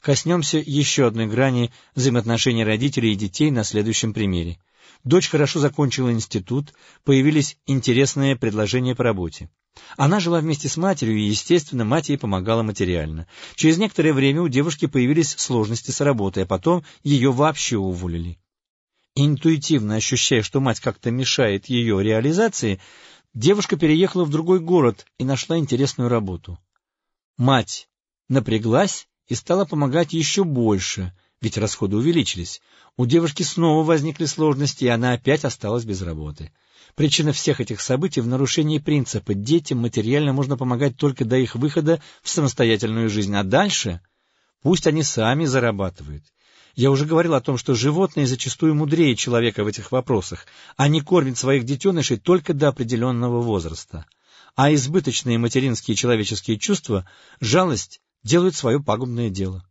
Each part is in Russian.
Коснемся еще одной грани взаимоотношений родителей и детей на следующем примере. Дочь хорошо закончила институт, появились интересные предложения по работе. Она жила вместе с матерью, и, естественно, мать ей помогала материально. Через некоторое время у девушки появились сложности с работой, а потом ее вообще уволили. Интуитивно ощущая, что мать как-то мешает ее реализации, девушка переехала в другой город и нашла интересную работу. Мать напряглась и стала помогать еще больше, ведь расходы увеличились. У девушки снова возникли сложности, и она опять осталась без работы. Причина всех этих событий в нарушении принципа «детям материально можно помогать только до их выхода в самостоятельную жизнь, а дальше пусть они сами зарабатывают». Я уже говорил о том, что животные зачастую мудрее человека в этих вопросах. Они кормят своих детенышей только до определенного возраста. А избыточные материнские человеческие чувства, жалость, делают свое пагубное дело.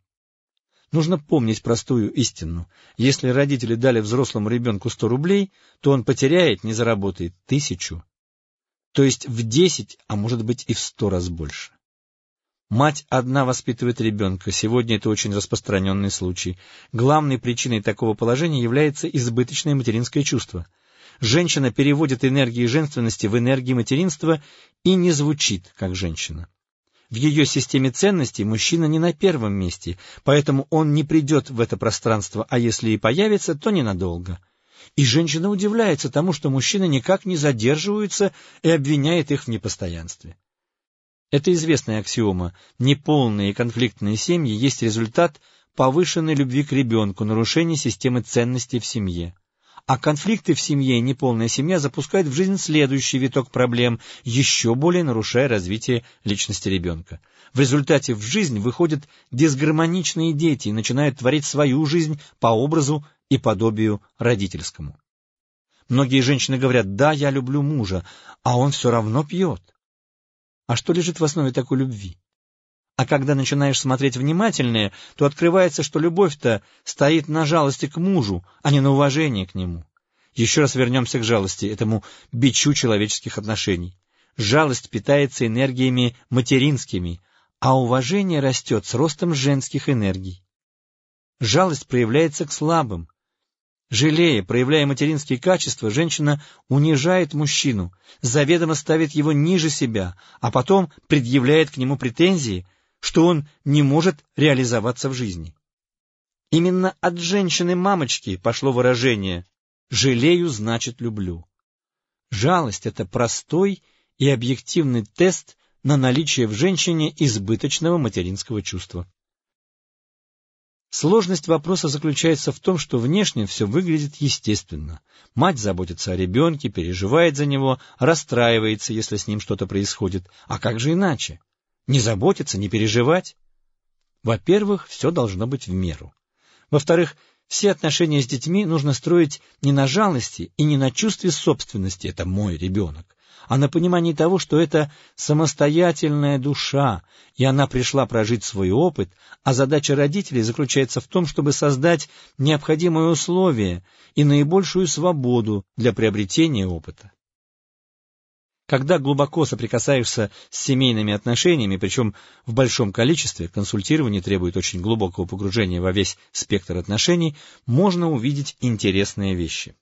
Нужно помнить простую истину. Если родители дали взрослому ребенку сто рублей, то он потеряет, не заработает тысячу. То есть в десять, а может быть и в сто раз больше. Мать одна воспитывает ребенка. Сегодня это очень распространенный случай. Главной причиной такого положения является избыточное материнское чувство. Женщина переводит энергии женственности в энергии материнства и не звучит как женщина. В ее системе ценностей мужчина не на первом месте, поэтому он не придет в это пространство, а если и появится, то ненадолго. И женщина удивляется тому, что мужчины никак не задерживаются и обвиняет их в непостоянстве. Это известная аксиома. Неполные конфликтные семьи есть результат повышенной любви к ребенку, нарушения системы ценностей в семье. А конфликты в семье неполная семья запускают в жизнь следующий виток проблем, еще более нарушая развитие личности ребенка. В результате в жизнь выходят дисгармоничные дети и начинают творить свою жизнь по образу и подобию родительскому. Многие женщины говорят, да, я люблю мужа, а он все равно пьет. А что лежит в основе такой любви? А когда начинаешь смотреть внимательнее, то открывается, что любовь-то стоит на жалости к мужу, а не на уважении к нему. Еще раз вернемся к жалости, этому бичу человеческих отношений. Жалость питается энергиями материнскими, а уважение растет с ростом женских энергий. Жалость проявляется к слабым. Жалея, проявляя материнские качества, женщина унижает мужчину, заведомо ставит его ниже себя, а потом предъявляет к нему претензии – что он не может реализоваться в жизни. Именно от женщины-мамочки пошло выражение «жалею, значит люблю». Жалость — это простой и объективный тест на наличие в женщине избыточного материнского чувства. Сложность вопроса заключается в том, что внешне все выглядит естественно. Мать заботится о ребенке, переживает за него, расстраивается, если с ним что-то происходит. А как же иначе? Не заботиться, не переживать? Во-первых, все должно быть в меру. Во-вторых, все отношения с детьми нужно строить не на жалости и не на чувстве собственности «это мой ребенок», а на понимании того, что это самостоятельная душа, и она пришла прожить свой опыт, а задача родителей заключается в том, чтобы создать необходимые условия и наибольшую свободу для приобретения опыта. Когда глубоко соприкасаешься с семейными отношениями, причем в большом количестве, консультирование требует очень глубокого погружения во весь спектр отношений, можно увидеть интересные вещи.